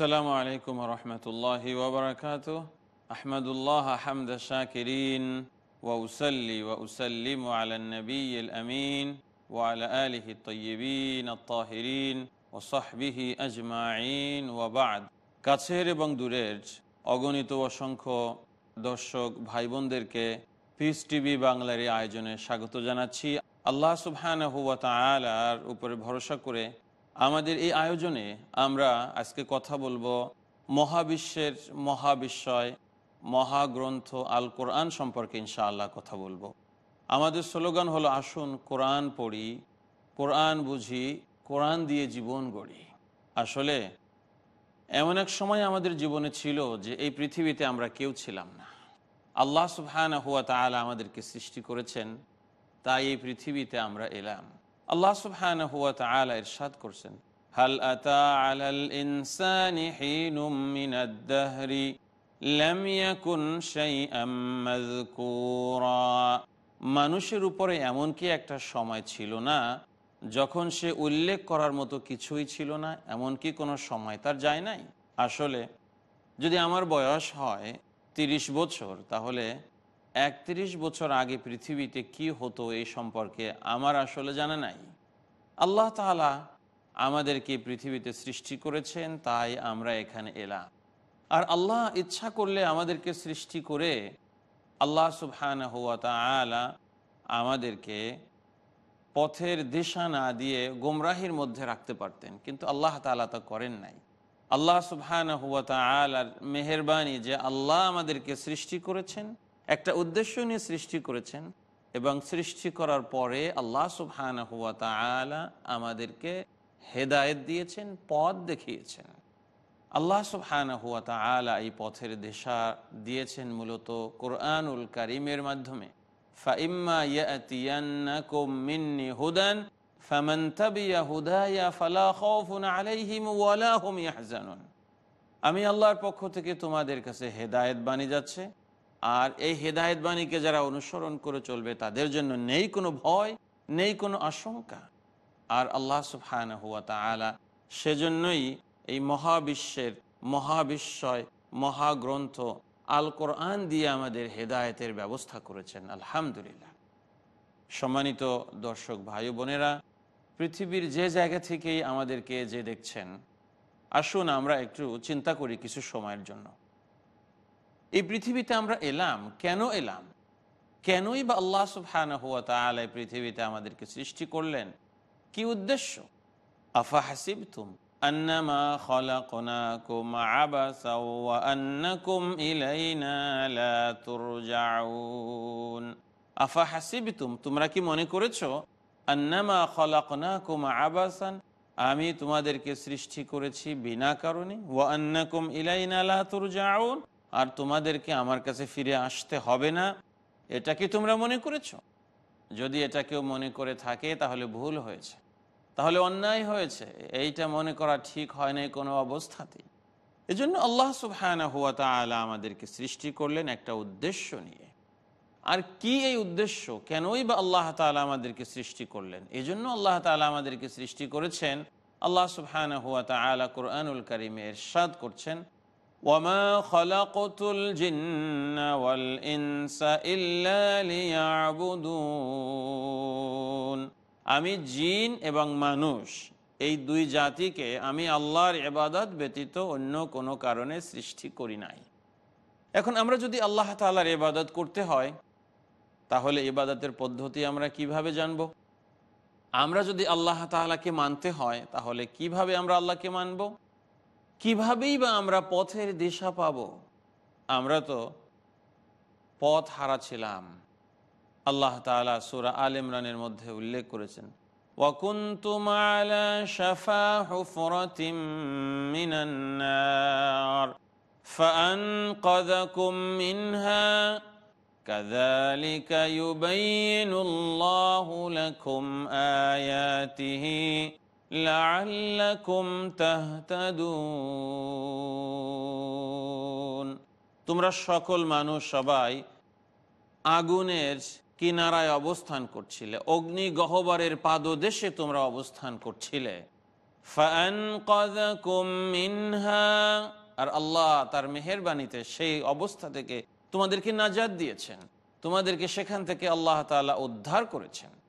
আসসালামু আলাইকুম রহমতুল্লাহ ওবরাকাত আহমদুল্লাহ হামদ শাকিরিন ওউসল্লি ওউসল্লিম আলা নবী আমিন ওয়ালা আলিহি তৈবিন আত্মাহিরিন ও সাহবিহি আজমাইন ওয়াবাদ কাছের এবং দূরের অগণিত অসংখ্য দর্শক ভাই বোনদেরকে পিস টিভি বাংলার এই আয়োজনে স্বাগত জানাচ্ছি। আল্লাহ সুবহান হুয়া তালার উপরে ভরসা করে আমাদের এই আয়োজনে আমরা আজকে কথা বলব মহাবিশ্বের মহাবিশ্বয় মহাগ্রন্থ আল কোরআন সম্পর্কে ইনশাআল্লাহ কথা বলব। আমাদের স্লোগান হলো, আসুন কোরআন পড়ি, কোরআন বুঝি, কোরআন দিয়ে জীবন গড়ি। আসলে এমন এক সময় আমাদের জীবনে ছিল যে এই পৃথিবীতে আমরা কেউ ছিলাম না। আল্লাহ সুবহান হুয়া তালা আমাদেরকে সৃষ্টি করেছেন, তাই এই পৃথিবীতে আমরা এলাম। আল্লাহ সুবহান হুয়া তালা ইরশাদ করছেন, হাল আতা আলাল ইনসানি হিনুম মিনাদ দাহরি, লাম ইয়াকুন শাইআম মাযকুরা। মানুষের উপরে এমন কি একটা সময় ছিল না, যখন সে উল্লেখ করার মতো কিছুই ছিল না, এমন কি কোনো সময় তার যায় নাই? আসলে যদি আমার বয়স হয় তিরিশ বছর, তাহলে একত্রিশ বছর আগে পৃথিবীতে কি হতো এই সম্পর্কে আমার আসলে জানা নাই। আল্লাহ তালা আমাদেরকে পৃথিবীতে সৃষ্টি করেছেন, তাই আমরা এখানে এলাম। আর আল্লাহ ইচ্ছা করলে আমাদেরকে সৃষ্টি করে আল্লাহ সুবহান হুয়া তালা আমাদেরকে পথের দিশা না দিয়ে গোমরাহির মধ্যে রাখতে পারতেন, কিন্তু আল্লাহ তালা তা করেন নাই। আল্লাহ সুবহান হুয়া তালার মেহরবানি যে আল্লাহ আমাদেরকে সৃষ্টি করেছেন একটা উদ্দেশ্য নিয়ে সৃষ্টি করেছেন এবং সৃষ্টি করার পরে আল্লাহ সুবহান আমাদেরকে হেদায়ত দিয়েছেন, পথ দেখিয়েছেন। আল্লাহ সুবহান হুয়া তালা এই পথের দিশা দিয়েছেন মূলত কোরআনুল কারিমের মাধ্যমে। হুদান আলাইহিম আমি আল্লাহর পক্ষ থেকে তোমাদের কাছে হেদায়েত বাণী যাচ্ছে আর এই হেদায়েত বাণীকে যারা অনুসরণ করে চলবে, তাদের জন্য নেই কোনো ভয়, নেই কোনো আশঙ্কা। আর আল্লাহ সুবহান হুয়া তালা সেজন্যই এই মহাবিশ্বের মহাবিশ্বয় মহাগ্রন্থ আল কোরআন দিয়ে আমাদের হেদায়েতের ব্যবস্থা করেছেন। আলহামদুলিল্লাহ। সম্মানিত দর্শক ভাই বোনেরা, পৃথিবীর যে জায়গা থেকেই আমাদেরকে যে দেখছেন, আসুন আমরা একটু চিন্তা করি কিছু সময়ের জন্য। এই পৃথিবীতে আমরা এলাম, কেন এলাম? কেনই বা আল্লাহ সুফহান হুয়া পৃথিবীতে আমাদেরকে সৃষ্টি করলেন? কি উদ্দেশ্য? আফা হাসিব তুম তোমরা কি মনে করেছ? আবাসান, আমি তোমাদেরকে সৃষ্টি করেছি বিনা কারণে। ও অন্য কুম ইলাইনা তুর তুরজাউন। আর তোমাদেরকে আমার কাছে ফিরে আসতে হবে না। এটা কি তোমরা মনে করেছ? যদি এটা কেউ মনে করে থাকে, তাহলে ভুল হয়েছে। তাহলে অন্যায় হয়েছে। এইটা মনে করা ঠিক হয় নাই কোনো অবস্থাতেই। এজন্য আল্লাহ সুবহানা হুয়া তালা আমাদেরকে সৃষ্টি করলেন একটা উদ্দেশ্য নিয়ে। আর কি এই উদ্দেশ্য? কেনই বা আল্লাহ তালা আমাদেরকে সৃষ্টি করলেন? এই জন্য আল্লাহ তালা আমাদেরকে সৃষ্টি করেছেন। আল্লাহ সুবহানা হুয়া তালা কোরআনুল করিমে এরশাদ করছেন। আমি জিন এবং মানুষ, এই দুই জাতিকে আমি আল্লাহর এবাদত ব্যতীত অন্য কোনো কারণে সৃষ্টি করি নাই। এখন আমরা যদি আল্লাহ তালার এবাদত করতে হয়, তাহলে এবাদতের পদ্ধতি আমরা কীভাবে জানব? আমরা যদি আল্লাহ তালাকে মানতে হয়, তাহলে কীভাবে আমরা আল্লাহকে মানব? কিভাবেই বা আমরা পথের দিশা পাব আমরা তো পথ হারা ছিলাম আল্লাহ তালা সুরা আল ইমরানের মধ্যে উল্লেখ করেছেন وكنتم على شفا حفرة من النار فأنقذكم منها كذلك يبين الله لكم آياته তোমরা সকল মানুষ সবাই আগুনের কিনারায় অবস্থান করছিলে, অগ্নি গহবরের পাদদেশে তোমরা অবস্থান করছিলে। আর আল্লাহ তার মেহরবানিতে সেই অবস্থা থেকে তোমাদেরকে নাজাদ দিয়েছেন। তোমাদেরকে সেখান থেকে আল্লাহ তালা উদ্ধার করেছেন।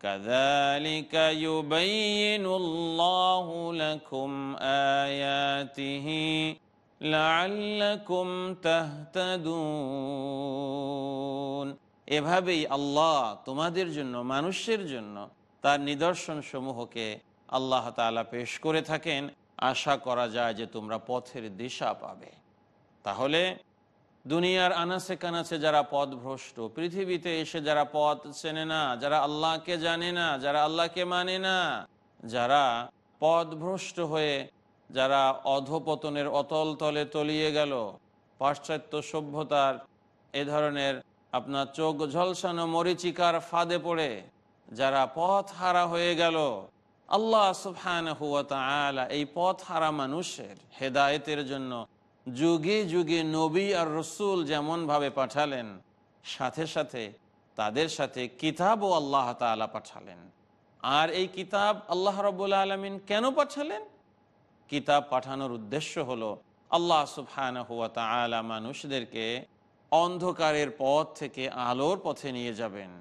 كذلك يبين الله لكم آياته لعلكم تهتدون এভাবেই আল্লাহ তোমাদের জন্য মানুষের জন্য তার নিদর্শন সমূহকে আল্লাহ তাআলা পেশ করে থাকেন আশা করা যায় যে তোমরা পথের দিশা পাবে তাহলে দুনিয়ার আনাসে কানাসে যারা পথ ভ্রষ্ট, পৃথিবীতে এসে যারা পথ চেনে না, যারা আল্লাহকে জানে না, যারা আল্লাহকে মানে না, যারা পথভ্রষ্ট হয়ে যারা অধপতনের অতল তলে তলিয়ে গেল, পাশ্চাত্য সভ্যতার এ ধরনের আপনার চোখ ঝলসানো মরিচিকার ফাঁদে পড়ে যারা পথ হারা হয়ে গেল। আল্লাহ সুফহান এই পথ হারা মানুষের হেদায়েতের জন্য যুগে যুগে নবী আর রসুল যেমনভাবে পাঠালেন, সাথে সাথে তাদের সাথে কিতাবও আল্লাহ তালা পাঠালেন। আর এই কিতাব আল্লাহ রবুল্লা আলমিন কেন পাঠালেন? কিতাব পাঠানোর উদ্দেশ্য হলো আল্লাহ সুফহান হুয়া তালা মানুষদেরকে অন্ধকারের পথ থেকে আলোর পথে নিয়ে যাবেন।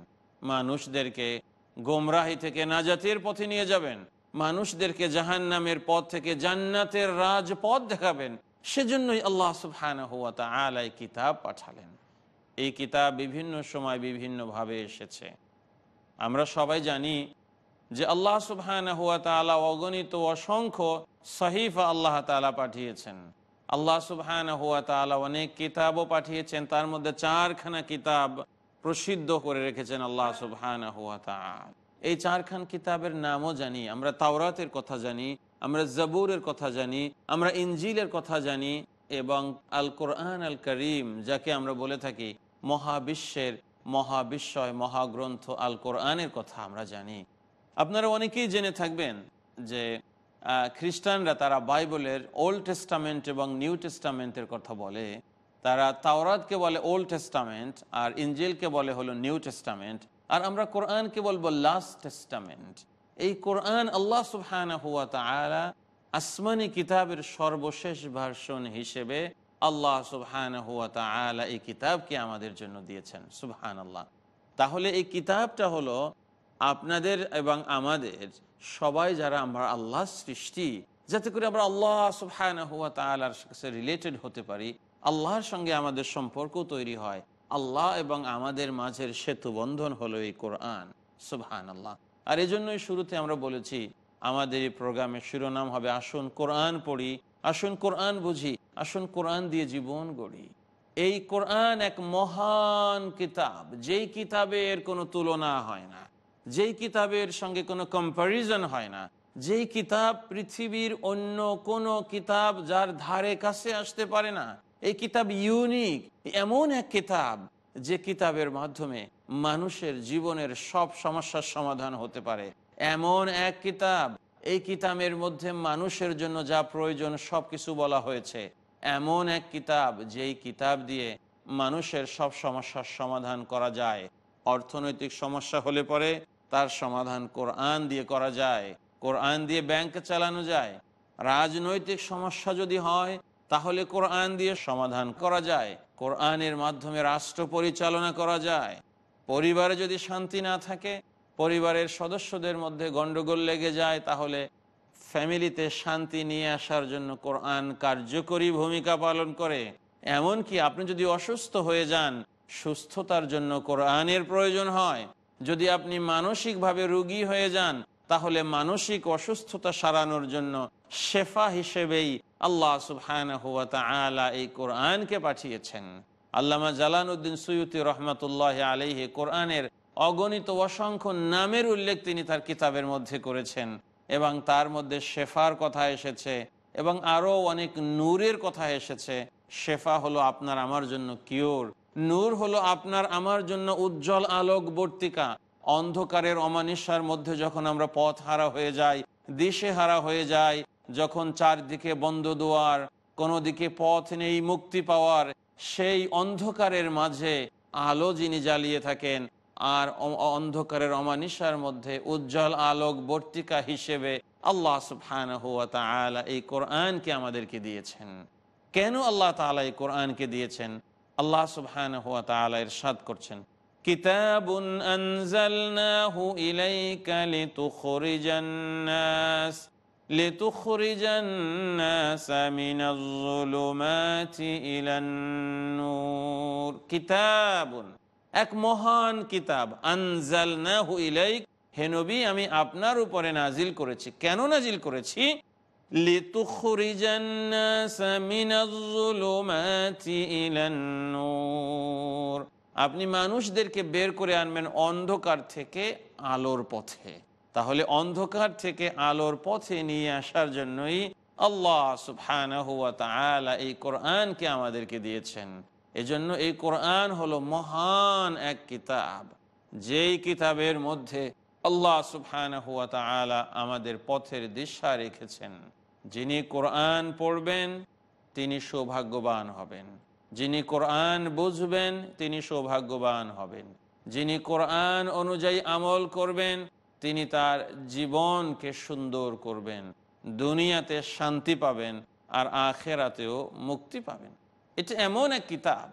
মানুষদেরকে গোমরাহি থেকে নাজাতের পথে নিয়ে যাবেন। মানুষদেরকে জাহান নামের পথ থেকে জান্নাতের রাজপথ দেখাবেন। সেজন্যই আল্লাহ সুবহান হুয়া আলাই কিতাব পাঠালেন। এই কিতাব বিভিন্ন সময় বিভিন্নভাবে এসেছে। আমরা সবাই জানি যে আল্লাহ সুবহান হুয়া তালা অগণিত অসংখ্য সহিফা আল্লাহ তালা পাঠিয়েছেন। আল্লাহ সুবহান হুয়া তালা অনেক কিতাবও পাঠিয়েছেন, তার মধ্যে চারখানা কিতাব প্রসিদ্ধ করে রেখেছেন আল্লাহ সুবহান হুয়া তাল এই চারখান কিতাবের নামও জানি, আমরা তাওরাতের কথা জানি আমরা জবুরের কথা জানি, আমরা ইঞ্জিলের কথা জানি এবং আল কোরআন আল করিম যাকে আমরা বলে থাকি মহাবিশ্বের মহাবিশ্বয় মহাগ্রন্থ আল কোরআনের কথা আমরা জানি। আপনারা অনেকেই জেনে থাকবেন যে খ্রিস্টানরা তারা বাইবেলের ওল্ড টেস্টামেন্ট এবং নিউ টেস্টামেন্টের কথা বলে। তারা তাওরাতকে বলে ওল্ড টেস্টামেন্ট আর ইঞ্জিলকে বলে হলো নিউ টেস্টামেন্ট। আর আমরা কোরআনকে বলব লাস্ট টেস্টামেন্ট। এই কোরআন আল্লাহ তালা আসমানি কিতাবের সর্বশেষ ভার্সন হিসেবে আল্লাহ সুবহান এই কিতাবকে আমাদের জন্য দিয়েছেন সুবহান আল্লাহ তাহলে এই কিতাবটা হলো আপনাদের এবং আমাদের সবাই যারা আমরা আল্লাহ সৃষ্টি, যাতে করে আমরা আল্লাহ সুবহান হুয়া তালার কাছে রিলেটেড হতে পারি, আল্লাহর সঙ্গে আমাদের সম্পর্ক তৈরি হয়। আল্লাহ এবং আমাদের মাঝের সেতু বন্ধন হলো এই কোরআন সুবহান আল্লাহ আর এই জন্যই শুরুতে আমরা বলেছি, আমাদের এই প্রোগ্রামের শিরোনাম হবে আসুন কোরআন পড়ি, আসুন কোরআন বুঝি, আসুন কোরআন দিয়ে জীবন গড়ি। এই কোরআন এক মহান কিতাব, যেই কিতাবের কোনো তুলনা হয় না, যেই কিতাবের সঙ্গে কোনো কম্পারিজন হয় না, যেই কিতাব পৃথিবীর অন্য কোনো কিতাব যার ধারে কাছে আসতে পারে না, এই কিতাব ইউনিক এমন এক কিতাব যে কিতাবের মাধ্যমে মানুষের জীবনের সব সমস্যার সমাধান হতে পারে। এমন এক কিতাব, এই কিতাবের মধ্যে মানুষের জন্য যা প্রয়োজন সব কিছু বলা হয়েছে। এমন এক কিতাব, যেই কিতাব দিয়ে মানুষের সব সমস্যার সমাধান করা যায়। অর্থনৈতিক সমস্যা হলে পরে তার সমাধান কোরআন দিয়ে করা যায়। কোরআন দিয়ে ব্যাংক চালানো যায়। রাজনৈতিক সমস্যা যদি হয় তাহলে কোরআন দিয়ে সমাধান করা যায়, কোরআনের মাধ্যমে রাষ্ট্র পরিচালনা করা যায়। পরিবারে যদি শান্তি না থাকে, পরিবারের সদস্যদের মধ্যে গন্ডগোল লেগে যায়, তাহলে ফ্যামিলিতে শান্তি নিয়ে আসার জন্য কোরআন কার্যকরী ভূমিকা পালন করে। এমনকি আপনি যদি অসুস্থ হয়ে যান, সুস্থতার জন্য কোরআনের প্রয়োজন হয়। যদি আপনি মানসিকভাবে রুগী হয়ে যান তাহলে মানসিক অসুস্থতা সারানোর জন্য শেফা হিসেবেই আল্লাহ সুবহান হুয়া এই কোরআনকে পাঠিয়েছেন। আল্লামা জালানউদ্দিন সৈয়দি রহমতুল্লাহ আলহি কোরআনের অগণিত অসংখ্য নামের উল্লেখ তিনি তার কিতাবের মধ্যে করেছেন এবং তার মধ্যে শেফার কথা এসেছে এবং আরও অনেক নূরের কথা এসেছে। শেফা হলো আপনার আমার জন্য কিওর, নূর হলো আপনার আমার জন্য উজ্জ্বল আলোক বর্তিকা অন্ধকারের অমানিসার মধ্যে যখন আমরা পথ হারা হয়ে যাই, দিশে হারা হয়ে যাই, যখন চারদিকে বন্ধ দুয়ার, কোনো দিকে পথ নেই মুক্তি পাওয়ার, সেই অন্ধকারের মাঝে আলো যিনি জ্বালিয়ে থাকেন আর অন্ধকারের অমানিসার মধ্যে উজ্জ্বল আলোক বর্তিকা হিসেবে আল্লাহ সুফান এই কোরআনকে আমাদেরকে দিয়েছেন। কেন আল্লাহ তালা এই কোরআনকে দিয়েছেন? আল্লাহ সুবহান হুয়া তালা ইরশাদ করছেন। কিতাবুন আনজালনাহু ইলাইকা লিতুখরিজান নাস لتخرج الناس من الظلمات إلى النور كتاب এক মহান কিতাব আনজালনাহু ইলাইক হে নবী আমি আপনার উপরে নাজিল করেছি কেন নাজিল করেছি আপনি মানুষদেরকে বের করে আনবেন অন্ধকার থেকে আলোর পথে। তাহলে অন্ধকার থেকে আলোর পথে নিয়ে আসার জন্যই আল্লাহ সুফান এই কোরআনকে আমাদেরকে দিয়েছেন। এজন্য এই কোরআন হলো মহান এক কিতাব। যেই কিতাবের মধ্যে আল্লাহ সুফান আমাদের পথের দিশা রেখেছেন। যিনি কোরআন পড়বেন, তিনি সৌভাগ্যবান হবেন। যিনি কোরআন বুঝবেন, তিনি সৌভাগ্যবান হবেন। যিনি কোরআন অনুযায়ী আমল করবেন, তিনি তার জীবনকে সুন্দর করবেন, দুনিয়াতে শান্তি পাবেন আর আখেরাতেও মুক্তি পাবেন। এটা এমন এক কিতাব।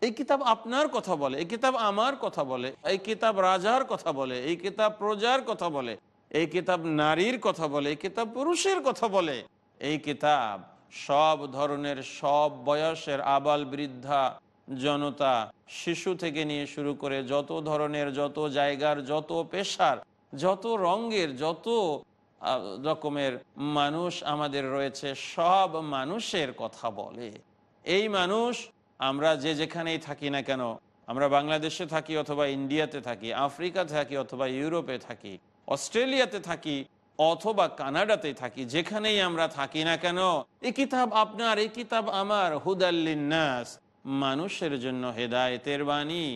এই কিতাব আপনার কথা বলে, এই কিতাব আমার কথা বলে, এই কিতাব রাজার কথা বলে, এই কিতাব প্রজার কথা বলে, এই কিতাব নারীর কথা বলে, এই কিতাব পুরুষের কথা বলে, এই কিতাব সব ধরনের সব বয়সের আবাল বৃদ্ধা জনতা শিশু থেকে নিয়ে শুরু করে যত ধরনের, যত জায়গার, যত পেশার, যত রঙের, যত রকমের মানুষ আমাদের রয়েছে, সব মানুষের কথা বলে। এই মানুষ আমরা যে যেখানেই থাকি না কেন, আমরা বাংলাদেশে থাকি অথবা ইন্ডিয়াতে থাকি, আফ্রিকাতে থাকি অথবা ইউরোপে থাকি, অস্ট্রেলিয়াতে থাকি অথবা কানাডাতে থাকি, যেখানেই আমরা থাকি না কেন এই কিতাব আপনার এই কিতাব আমার হুদাল্লিনাস মানুষের জন্য হেদায়েতের বাণী।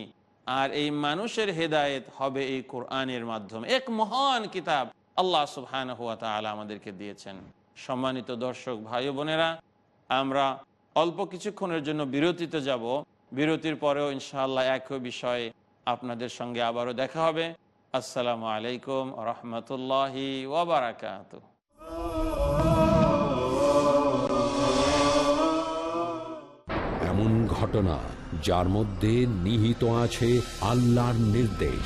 আর এই মানুষের হেদায়েত হবে এই কোরআনের মাধ্যমে। এক মহান কিতাব আল্লাহ সুবহান হুয়া তালা আমাদেরকে দিয়েছেন। সম্মানিত দর্শক, ভাই বোনেরা, আমরা অল্প কিছুক্ষণের জন্য বিরতিতে যাব। বিরতির পরেও ইনশাআল্লাহ একই বিষয়ে আপনাদের সঙ্গে আবারও দেখা হবে। আসসালামু আলাইকুম রহমতুল্লাহি ওবরাকাত এমন ঘটনা যার মধ্যে নিহিত আছে আল্লাহর নির্দেশ।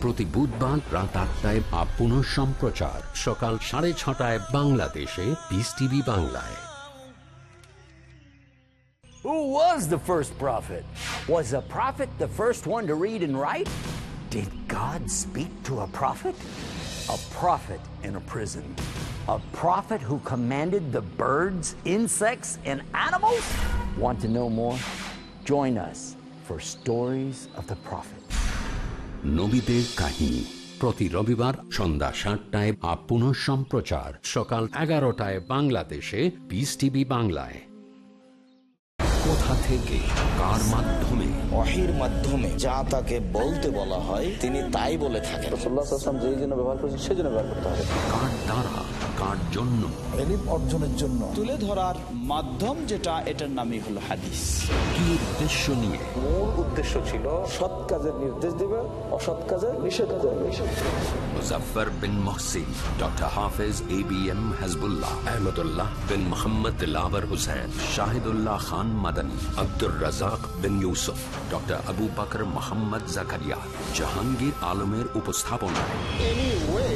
প্রতি বুধবার রাত আটটায় বা পুনঃ সম্প্রচার সকাল সাড়ে ছটায় বাংলাদেশে পিস টিভি বাংলায় Who was the first prophet? Was a prophet the first one to read and write? Did God speak to a prophet? A prophet in a prison. A prophet who commanded the birds, insects, and animals? Want to know more? Join us for Stories of the Prophet. নবীদের কাহিনী। প্রতি রবিবার সন্ধ্যা সাতটায় আপন পুনঃ সম্প্রচার। সকাল এগারোটায় বাংলাদেশে পিস টিভি বাংলায়। কোথা থেকে কার মাধ্যমে অহির মাধ্যমে যা তাকে বলতে বলা হয় তিনি তাই বলে থাকেন। রসুল্লাহ যেই জন্য ব্যবহার করেছেন সেই জন্য ব্যবহার করতে হবে কার দ্বারা কার জন্য। এলিম অর্জনের জন্য। তুলে ধরার মাধ্যম যেটা এটার নামই হলো হাদিস। কি উদ্দেশ্য নিয়ে? মূল উদ্দেশ্য ছিল সৎ কাজের নির্দেশ দেবে অসৎ কাজের নিষেধ করবে Muzaffar bin Mohsin doctor Hafez A B M Hasbullah Ahmadullah bin Mohammad Dilawar Hussain Shahidullah Khan Madani Abdur Razzak bin Yusuf doctor Abu Bakr Mohammad Zakaria Jahangir আলমের উপস্থাপনায়।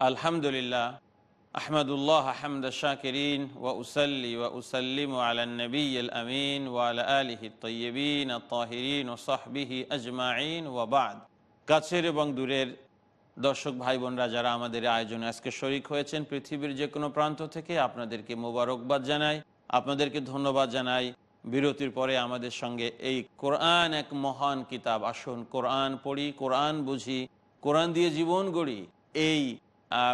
আলহামদুলিল্লাহ, আহমদুল্লাহ আহমদ শাকিরিন, ওয়া উসাল্লি ওয়া উসাল্লিম আলা নবী আমিন ওয়ালা আলিহি তৈয়বিন তাহিরিন ও সাহবিহি আজমাইন ওয়া বাদ। কাছের এবং দূরের দর্শক ভাই বোনরা যারা আমাদের আয়োজনে আজকে শরিক হয়েছেন, পৃথিবীর যে কোনো প্রান্ত থেকে আপনাদেরকে মোবারকবাদ জানাই। আপনাদেরকে ধন্যবাদ জানাই। বিরতির পরে আমাদের সঙ্গে এই কোরআন এক মহান কিতাব। আসুন কোরআন পড়ি, কোরআন বুঝি, কোরআন দিয়ে জীবন গড়ি। এই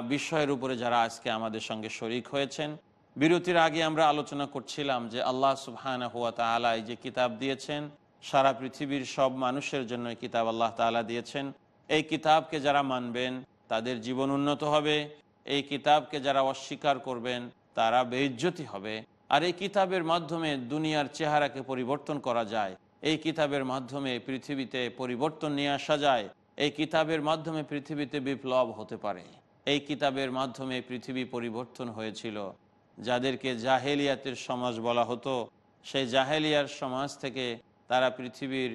বিষয়ের উপরে যারা আজকে আমাদের সঙ্গে শরিক হয়েছেন। বিরতির আগে আমরা আলোচনা করছিলাম যে আল্লাহ সুবহানা হুয়া তালা এই যে কিতাব দিয়েছেন, সারা পৃথিবীর সব মানুষের জন্য কিতাব আল্লাহ তাআলা দিয়েছেন। এই কিতাবকে যারা মানবেন, তাদের জীবন উন্নত হবে। এই কিতাবকে যারা অস্বীকার করবেন, তারা বেইজ্জতি হবে। আর এই কিতাবের মাধ্যমে দুনিয়ার চেহারাকে পরিবর্তন করা যায়। এই কিতাবের মাধ্যমে পৃথিবীতে পরিবর্তন নিয়ে আসা যায়। এই কিতাবের মাধ্যমে পৃথিবীতে বিপ্লব হতে পারে। এই কিতাবের মাধ্যমে পৃথিবী পরিবর্তন হয়েছিল। যাদেরকে জাহেলিয়াতের সমাজ বলা হতো, সেই জাহেলিয়ার সমাজ থেকে তারা পৃথিবীর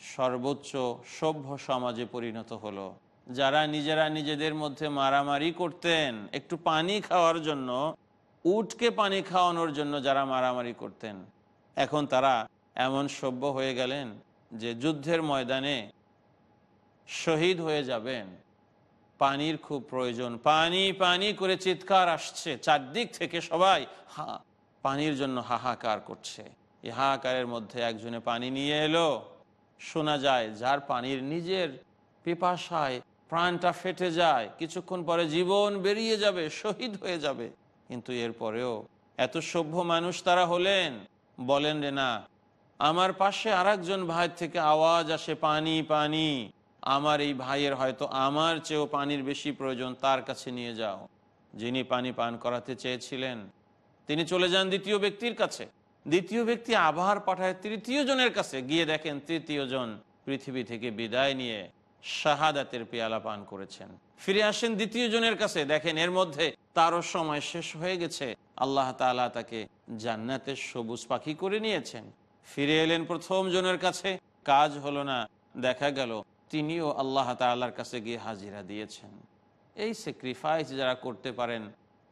সর্বোচ্চ সভ্য সমাজে পরিণত হলো। যারা নিজেরা নিজেদের মধ্যে মারামারি করতেন, একটু পানি খাওয়ার জন্য, উটকে পানি খাওয়ানোর জন্য যারা মারামারি করতেন, এখন তারা এমন সভ্য হয়ে গেলেন যে যুদ্ধের ময়দানে শহীদ হয়ে যাবেন। পানির খুব প্রয়োজন। পানি পানি করে চিৎকার আসছে। চারদিক থেকে সবাই হা, পানির জন্য হাহাকার করছে। এই হাহাকারের মধ্যে একজনে পানি নিয়ে এলো। শোনা যায় যার পানির নিজের পিপাসায় প্রাণটা ফেটে যায়। কিছুক্ষণ পরে জীবন বেরিয়ে যাবে, শহীদ হয়ে যাবে। কিন্তু এরপরেও এত সভ্য মানুষ তারা হলেন। বলেন রে না, আমার পাশে আরেকজন ভাই থেকে আওয়াজ আসে, পানি পানি। আমার এই ভাইয়ের হয়তো আমার চেয়েও পানির বেশি প্রয়োজন, তার কাছে নিয়ে যাও। যিনি পানি পান করাতে চেয়েছিলেন, তিনি চলে যান দ্বিতীয় ব্যক্তির কাছে। দ্বিতীয় ব্যক্তি আবার পাঠায় তৃতীয় জনের কাছে। গিয়ে দেখেন তৃতীয় জন পৃথিবী থেকে বিদায় নিয়ে শাহাদাতের পেয়ালা পান করেছেন। ফিরে আসেন দ্বিতীয় জনের কাছে। দেখেন এর মধ্যে তারও সময় শেষ হয়ে গেছে। আল্লাহ তাআলা তাকে জান্নাতের সবুজ পাখি করে নিয়েছেন। ফিরে এলেন প্রথম জনের কাছে। কাজ হলো না, দেখা গেল তিনিও আল্লাহ তাআলার কাছে গিয়ে হাজিরা দিয়েছেন। এই স্যাক্রিফাইস যারা করতে পারেন,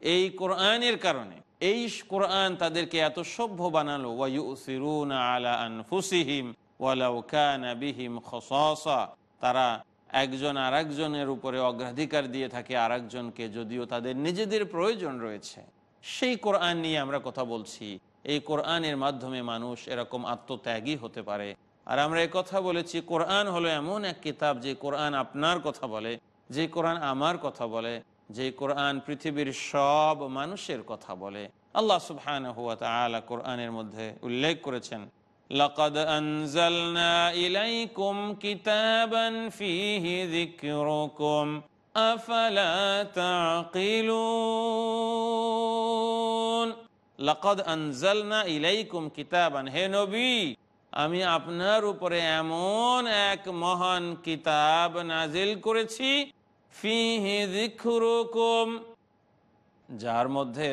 এই কোরআনের কারণে, এই কোরআন তাদেরকে এত সভ্য বানালো। তারা একজন আরেকজনের উপরে অগ্রাধিকার দিয়ে থাকে আরেকজনকে, যদিও তাদের নিজেদের প্রয়োজন রয়েছে। সেই কোরআন নিয়ে আমরা কথা বলছি। এই কোরআনের মাধ্যমে মানুষ এরকম আত্মত্যাগী হতে পারে। আর আমরা এই কথা বলেছি কোরআন হলো এমন এক কিতাব যে কোরআন আপনার কথা বলে যে কোরআন আমার কথা বলে যে কোরআন পৃথিবীর সব মানুষের কথা বলে আল্লাহ সুবহানাহু হুয়া তাআলা কোরআনের মধ্যে উল্লেখ করেছেন لقد أنزلنا إليكم كتابا فيه ذكركم أفلا تعقلون لقد أنزلنا إليكم كتابا হে নবী আমি আপনার উপরে এমন এক মহান কিতাব নাজিল করেছি যার মধ্যে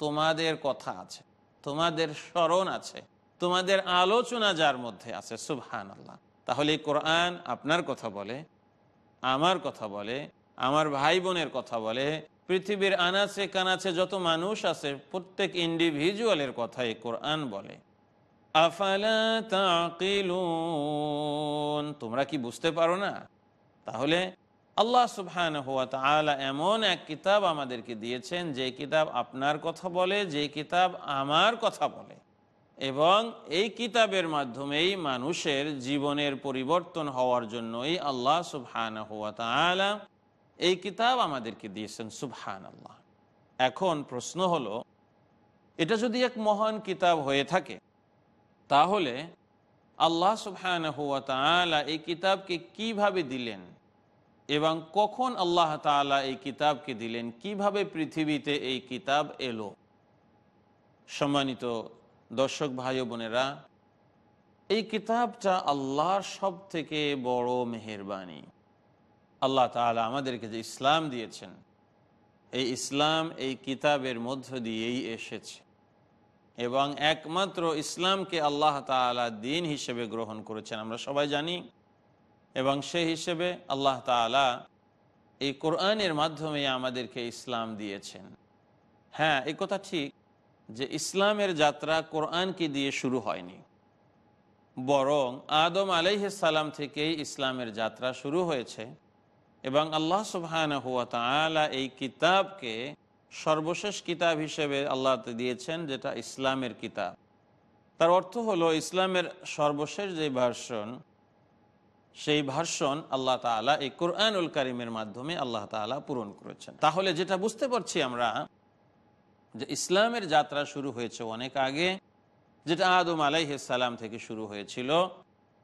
তোমাদের কথা আছে, তোমাদের স্মরণ আছে, তোমাদের আলোচনা যার মধ্যে আছে সুবহান আল্লাহ তাহলে কোরআন আপনার কথা বলে, আমার কথা বলে, আমার ভাই বোনের কথা বলে, পৃথিবীর আনাচে কানাচে যত মানুষ আছে, প্রত্যেক ইন্ডিভিজুয়ালের কথা এই কোরআন বলে। আফালা তোমরা কি বুঝতে পারো না? তাহলে আল্লাহ সুবহান হুয়া তালা এমন এক কিতাব আমাদেরকে দিয়েছেন, যে কিতাব আপনার কথা বলে, যে কিতাব আমার কথা বলে। এবং এই কিতাবের মাধ্যমেই মানুষের জীবনের পরিবর্তন হওয়ার জন্যই আল্লাহ সুবহান হুয়া তালা এই কিতাব আমাদেরকে দিয়েছেন সুবহান আল্লাহ এখন প্রশ্ন হলো, এটা যদি এক মহান কিতাব হয়ে থাকে তাহলে আল্লাহ সুবহান হুয়া তালা এই কিতাবকে কীভাবে দিলেন? এবং কখন আল্লাহ তালা এই কিতাবকে দিলেন? কীভাবে পৃথিবীতে এই কিতাব এলো? সম্মানিত দর্শক ভাই বোনেরা, এই কিতাবটা আল্লাহর সব থেকে বড় মেহরবানি। আল্লাহ তালা আমাদেরকে যে ইসলাম দিয়েছেন, এই ইসলাম এই কিতাবের মধ্য দিয়েই এসেছে। এবং একমাত্র ইসলামকে আল্লাহ তালা দিন হিসেবে গ্রহণ করেছেন, আমরা সবাই জানি। এবং সেই হিসেবে আল্লাহ তালা এই কোরআনের মাধ্যমে আমাদেরকে ইসলাম দিয়েছেন। হ্যাঁ এই কথা ঠিক যে ইসলামের যাত্রা কোরআনকে দিয়ে শুরু হয়নি। বরং আদম আলাইসাল্লাম থেকেই ইসলামের যাত্রা শুরু হয়েছে। এবং আল্লাহ সুবহান হুয়া তালা এই কিতাবকে সর্বশেষ কিতাব হিসেবে আল্লাহ দিয়েছেন, যেটা ইসলামের কিতাব। তার অর্থ হলো, ইসলামের সর্বশেষ যে ভার্সন, সেই ভার্সন আল্লাহ তালা এই কোরআনুল কারিমের মাধ্যমে আল্লাহ তালা পূরণ করেছেন। তাহলে যেটা বুঝতে পারছি আমরা, যে ইসলামের যাত্রা শুরু হয়েছে অনেক আগে, যেটা আদম আলাইসাল্লাম থেকে শুরু হয়েছিল।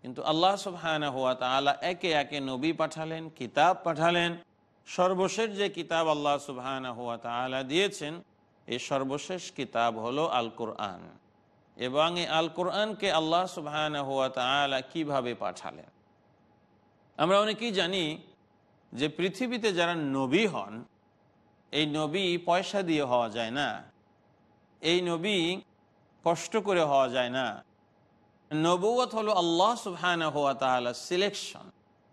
কিন্তু আল্লাহ সুবহান হুয়া তালা একে একে নবী পাঠালেন, কিতাব পাঠালেন সর্বশেষ যে কিতাব আল্লাহ সুবহান হুয়া তালা দিয়েছেন এই সর্বশেষ কিতাব হলো আল কোরআন এবং এই আল কোরআনকে আল্লাহ সুবহান হুয়া তালা কীভাবে পাঠালেন? আমরা অনেকেই জানি যে পৃথিবীতে যারা নবী হন, এই নবী পয়সা দিয়ে হওয়া যায় না। এই নবী কষ্ট করে হওয়া যায় না। নবুয়ত হলো আল্লাহ সুবহান হুয়া তালা সিলেকশন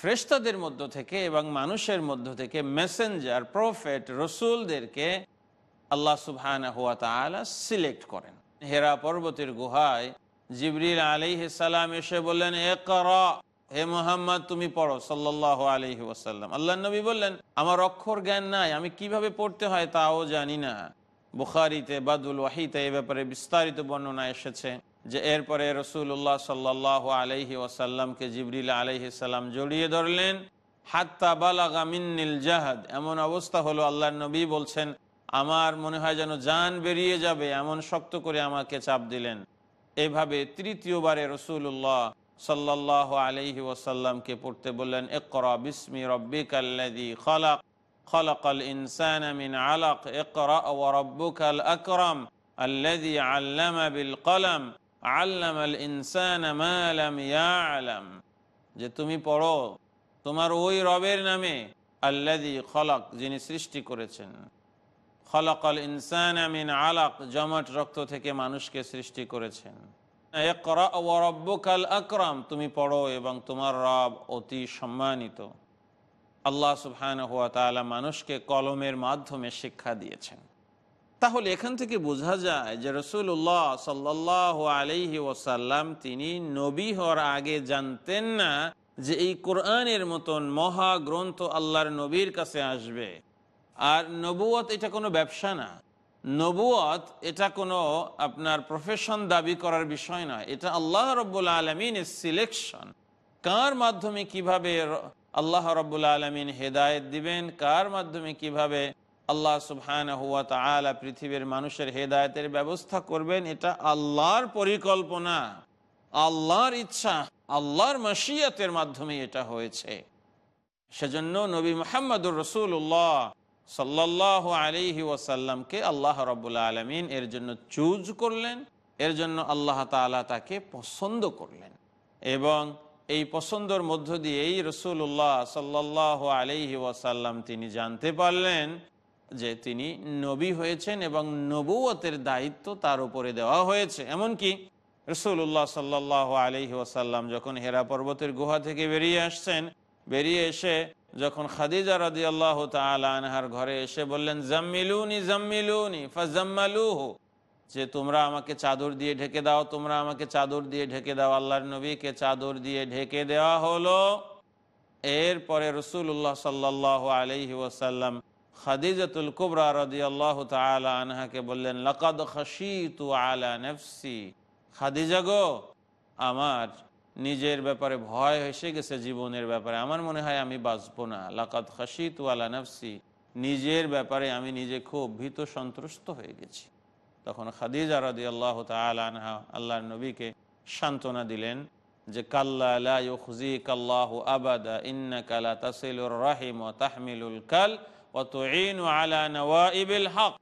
ফ্রেস্তাদের মধ্য থেকে এবং মানুষের মধ্য থেকে মেসেঞ্জার প্রফেট রসুলদেরকে আল্লাহ সুবহান হুয়া তালা সিলেক্ট করেন। হেরা পর্বতের গুহায় জিবরিল সালাম এসে বললেন এ কর হে মোহাম্মদ, তুমি পড়ো। সাল্লাহ আলহি ওসাল্লাম আল্লাহ নবী বললেন, আমার অক্ষর জ্ঞান নাই, আমি কীভাবে পড়তে হয় তাও জানি না। বুখারিতে, বাদুল ওয়াহিতে এ ব্যাপারে বিস্তারিত বর্ণনা এসেছে। যে এরপরে রসুল্লাহ সাল্লাহ আলহি ওসাল্লামকে জিবরিল আলহি সাল্লাম জড়িয়ে ধরলেন হাত্তা বালাগা মিন্নিল জাহাদ এমন অবস্থা হলো আল্লাহ নবী বলছেন আমার মনে হয় যেন জান বেরিয়ে যাবে এমন শক্ত করে আমাকে চাপ দিলেন এভাবে তৃতীয়বারে রসুল্লাহ সাল্লাহ আলহি ওসাল্লামকে পড়তে বললেন একরা বিসমি রব্বিকাল্লাদি খলাক خلق الإنسان من علق اقرأ وربك الأكرم الذي علم بالقلم আল্লাম আল ইনসান যে তুমি পড়ো, তোমার ওই রবের নামে আল্লাদি খলক, যিনি সৃষ্টি করেছেন। খলক আল ইনসান আমিন আলাক, জমাট রক্ত থেকে মানুষকে সৃষ্টি করেছেন। আকরাম, তুমি পড়ো এবং তোমার রব অতি সম্মানিত। আল্লাহ সুবহান হুয়া তালা মানুষকে কলমের মাধ্যমে শিক্ষা দিয়েছেন। তাহলে এখান থেকে বোঝা যায় যে রসুল্লাহ সাল্লাহ আলহি ওসাল্লাম তিনি নবী হওয়ার আগে জানতেন না যে এই কোরআনের মতন মহা গ্রন্থ আল্লাহর নবীর কাছে আসবে। আর নবুয়ত এটা কোনো ব্যবসা না। নবুয়ত এটা কোনো আপনার প্রফেশন দাবি করার বিষয় নয় এটা আল্লাহ রব্বুল আলমিনের সিলেকশন কার মাধ্যমে কীভাবে আল্লাহ রব্বুল আলমিন হেদায়ত দিবেন, কার মাধ্যমে কীভাবে আল্লাহ সুবহান হুয়া তালা পৃথিবীর মানুষের হেদায়তের ব্যবস্থা করবেন, এটা আল্লাহর পরিকল্পনা। আল্লাহর ইচ্ছা, আল্লাহর মাসিয়াতের মাধ্যমে এটা হয়েছে। সেজন্য নবী মোহাম্মদুর রসুল্লাহ সাল্লাহ আলিহি ওয়াসাল্লামকে আল্লাহ রব্বুল্লা আলমিন এর জন্য চুজ করলেন, এর জন্য আল্লাহ তালা তাকে পছন্দ করলেন। এবং এই পছন্দর মধ্য দিয়েই রসুল্লাহ সাল্লাহ আলিহি ওয়াসাল্লাম তিনি জানতে পারলেন যে তিনি নবী হয়েছেন এবং নবুয়তের দায়িত্ব তার উপরে দেওয়া হয়েছে। এমনকি রসুল্লাহ সাল্লাহ আলহি ওয়াসাল্লাম যখন হেরা পর্বতের গুহা থেকে বেরিয়ে আসছেন, বেরিয়ে এসে যখন খাদিজা রদি আল্লাহ আনহার ঘরে এসে বললেন, জাম্মিলুনি জাম্মিলুনি, ফাজাম্মালুহু। যে, তোমরা আমাকে চাদর দিয়ে ঢেকে দাও, তোমরা আমাকে চাদর দিয়ে ঢেকে দাও। আল্লাহর নবীকে চাদর দিয়ে ঢেকে দেওয়া হলো। এরপরে রসুল্লাহ সাল্লাহ আলহি ওয়াসাল্লাম খাদিজাতুল কুবরা রদি আল্লাহ আনহাকে বললেন, লকাদ তু আলা নেফসি। খাদিজা গো, আমার নিজের ব্যাপারে ভয় এসে গেছে জীবনের ব্যাপারে। আমার মনে হয় আমি বাঁচবো না। লাকাত তু আলা নফসি। নিজের ব্যাপারে আমি নিজে খুব ভীত সন্ত্রস্ত হয়ে গেছি। তখন খাদিজা রদি আল্লাহ আনহা আল্লাহর নবীকে সান্ত্বনা দিলেন যে, কাল্লা খুজি কাল্লাহ আবাদা ইন্না কালা তাসিলুর রাহিম তাহমিলুল কাল। অত আলা নওয়াইবিল হক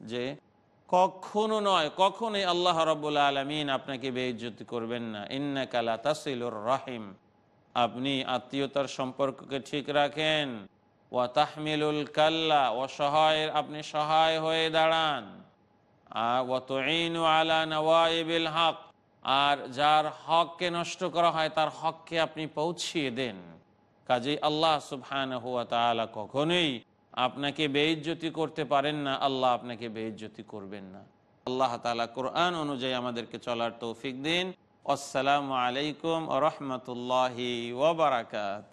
যে কখনো নয়, কখনোই আল্লাহ রব্বুল আলমিন আপনাকে বেইজ্জতি করবেন না। ইন্না কালা তাসিলুর রাহিম। আপনি আত্মীয়তার সম্পর্ককে ঠিক রাখেন। ও তাহমিলুল কাল্লা, অসহায়ের আপনি সহায় হয়ে দাঁড়ান। হক, আর যার হককে নষ্ট করা হয় তার হককে আপনি পৌঁছিয়ে দেন। কাজেই আল্লাহ সুবহান হুয়া তালা কখনোই আপনাকে বেইজ্জতি করতে পারেন না, আল্লাহ আপনাকে বেইজ্জতি করবেন না। আল্লাহ তালা কোরআন অনুযায়ী আমাদেরকে চলার তৌফিক দিন। আসসালামু আলাইকুম রহমতুল্লাহি ওবরাকাত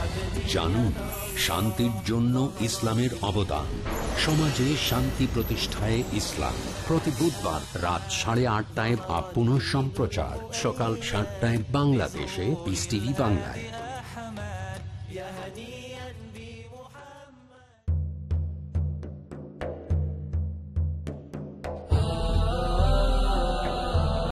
জানুন শান্তির জন্য ইসলামের অবদান। সমাজে শান্তি প্রতিষ্ঠায় ইসলাম। প্রতি বুধবার রাত সাড়ে আটটায় বা পুনঃ সম্প্রচার সকাল সাতটায় বাংলাদেশে পিস বাংলায়।